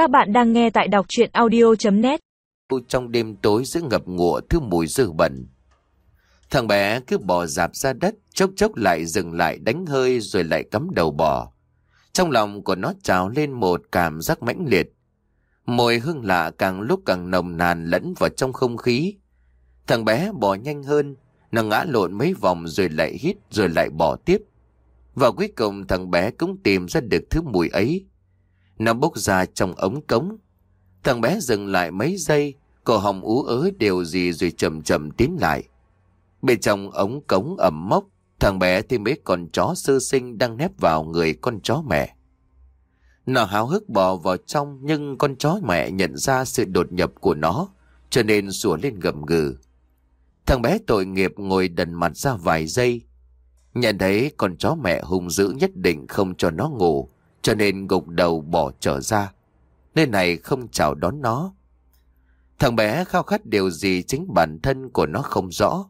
Các bạn đang nghe tại đọc chuyện audio.net Trong đêm tối giữa ngập ngụa thứ mùi dơ bẩn. Thằng bé cứ bò dạp ra đất, chốc chốc lại dừng lại đánh hơi rồi lại cắm đầu bò. Trong lòng của nó trào lên một cảm giác mãnh liệt. Mùi hương lạ càng lúc càng nồng nàn lẫn vào trong không khí. Thằng bé bò nhanh hơn, nó ngã lộn mấy vòng rồi lại hít rồi lại bò tiếp. Và cuối cùng thằng bé cũng tìm ra được thứ mùi ấy. Nó bốc ra trong ống cống. Thằng bé dừng lại mấy giây, cổ họng ú ớ đều gì rồi chậm chậm tiến lại. Bên trong ống cống ẩm mốc, thằng bé thì mấy con chó sơ sinh đang nép vào người con chó mẹ. Nó háo hức bò vào trong nhưng con chó mẹ nhận ra sự đột nhập của nó, cho nên sủa lên gầm gừ. Thằng bé tội nghiệp ngồi đần mặt ra vài giây. Nhận thấy con chó mẹ hung dữ nhất định không cho nó ngủ, cho nên gục đầu bỏ trở ra. Nơi này không chào đón nó. Thằng bé khao khát điều gì chính bản thân của nó không rõ.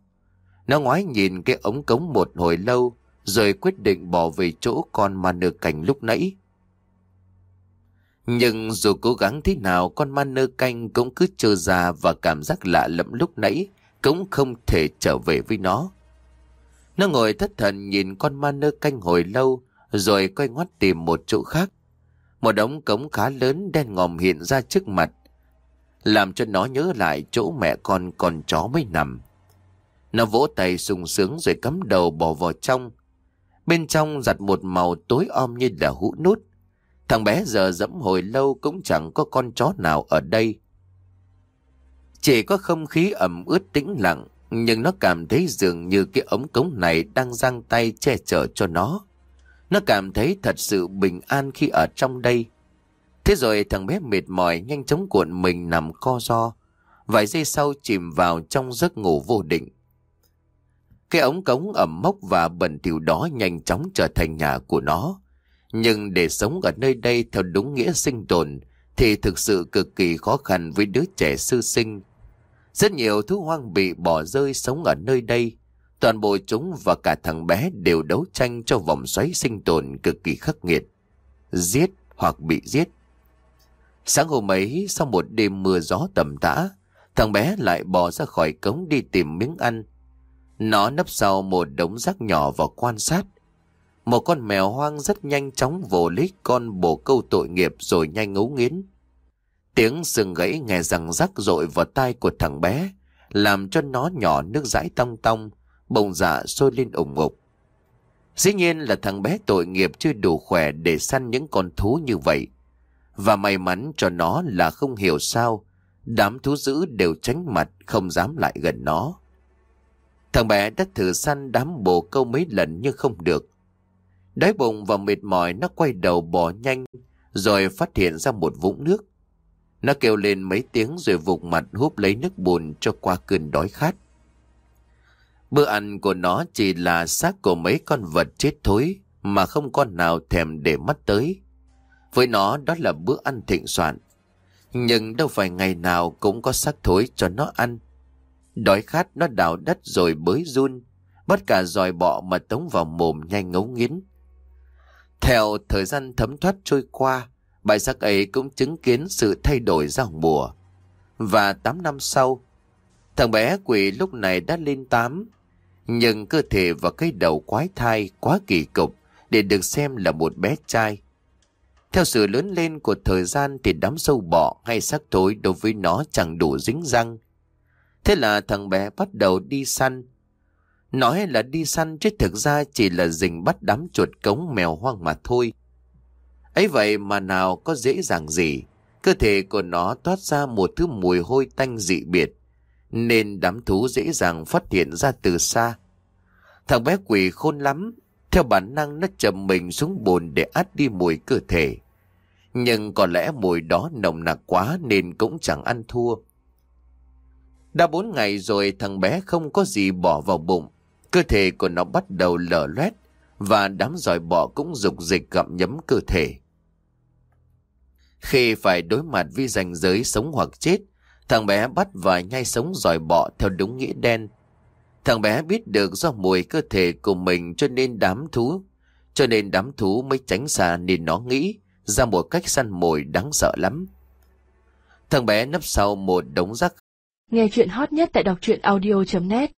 Nó ngoái nhìn cái ống cống một hồi lâu, rồi quyết định bỏ về chỗ con ma nơ canh lúc nãy. Nhưng dù cố gắng thế nào con ma nơ canh cũng cứ trơ ra và cảm giác lạ lẫm lúc nãy cũng không thể trở về với nó. Nó ngồi thất thần nhìn con ma nơ canh hồi lâu rồi quay ngoắt tìm một chỗ khác. Một đống cống khá lớn đen ngòm hiện ra trước mặt làm cho nó nhớ lại chỗ mẹ con con chó mới nằm. Nó vỗ tay sung sướng rồi cắm đầu bỏ vào trong. Bên trong giặt một màu tối om như là hũ nút. Thằng bé giờ dẫm hồi lâu cũng chẳng có con chó nào ở đây. Chỉ có không khí ẩm ướt tĩnh lặng, nhưng nó cảm thấy dường như cái ống cống này đang giang tay che chở cho nó. Nó cảm thấy thật sự bình an khi ở trong đây. Thế rồi thằng bé mệt mỏi nhanh chóng cuộn mình nằm co ro. Vài giây sau chìm vào trong giấc ngủ vô định. Cái ống cống ẩm mốc và bẩn thỉu đó nhanh chóng trở thành nhà của nó. Nhưng để sống ở nơi đây theo đúng nghĩa sinh tồn thì thực sự cực kỳ khó khăn với đứa trẻ sư sinh. Rất nhiều thú hoang bị bỏ rơi sống ở nơi đây. Toàn bộ chúng và cả thằng bé đều đấu tranh cho vòng xoáy sinh tồn cực kỳ khắc nghiệt. Giết hoặc bị giết. Sáng hôm ấy, sau một đêm mưa gió tầm tã, thằng bé lại bò ra khỏi cống đi tìm miếng ăn. Nó nấp sau một đống rác nhỏ và quan sát. Một con mèo hoang rất nhanh chóng vồ lấy con bồ câu tội nghiệp rồi nhanh ngấu nghiến. Tiếng sừng gãy nghe rằng rắc rội vào tai của thằng bé, làm cho nó nhỏ nước dãi tong tong, bồng dạ sôi lên ủng ngục. Dĩ nhiên là thằng bé tội nghiệp chưa đủ khỏe để săn những con thú như vậy. Và may mắn cho nó là không hiểu sao, đám thú dữ đều tránh mặt không dám lại gần nó. Thằng bé đã thử săn đám bồ câu mấy lần nhưng không được. Đói bụng và mệt mỏi nó quay đầu bỏ nhanh, rồi phát hiện ra một vũng nước. Nó kêu lên mấy tiếng rồi vụt mặt húp lấy nước bùn cho qua cơn đói khát. Bữa ăn của nó chỉ là xác của mấy con vật chết thối mà không con nào thèm để mắt tới. Với nó đó là bữa ăn thịnh soạn. Nhưng đâu phải ngày nào cũng có xác thối cho nó ăn. Đói khát nó đào đất rồi bới run, bắt cả dòi bọ mà tống vào mồm nhanh ngấu nghiến. Theo thời gian thấm thoát trôi qua, bãi xác ấy cũng chứng kiến sự thay đổi giao mùa. Và 8 năm sau, thằng bé quỷ lúc này đã lên 8, nhưng cơ thể và cái đầu quái thai quá kỳ cục để được xem là một bé trai. Theo sự lớn lên của thời gian thì đám sâu bọ hay xác thối đối với nó chẳng đủ dính răng. Thế là thằng bé bắt đầu đi săn. Nói là đi săn chứ thực ra chỉ là rình bắt đám chuột cống mèo hoang mà thôi. ấy vậy mà nào có dễ dàng gì. Cơ thể của nó toát ra một thứ mùi hôi tanh dị biệt. Nên đám thú dễ dàng phát hiện ra từ xa. Thằng bé quỷ khôn lắm. Theo bản năng nó chầm mình xuống bồn để át đi mùi cơ thể. Nhưng có lẽ mùi đó nồng nặc quá nên cũng chẳng ăn thua. Đã bốn ngày rồi thằng bé không có gì bỏ vào bụng. Cơ thể của nó bắt đầu lở loét và đám giỏi bọ cũng dục dịch gặm nhấm cơ thể. Khi phải đối mặt với ranh giới sống hoặc chết, thằng bé bắt và nhai sống giỏi bọ theo đúng nghĩa đen. Thằng bé biết được do mùi cơ thể của mình cho nên đám thú, cho nên đám thú mới tránh xa nên nó nghĩ ra một cách săn mồi đáng sợ lắm. Thằng bé nấp sau một đống rác. Nghe chuyện hot nhất tại đọc truyện audio.net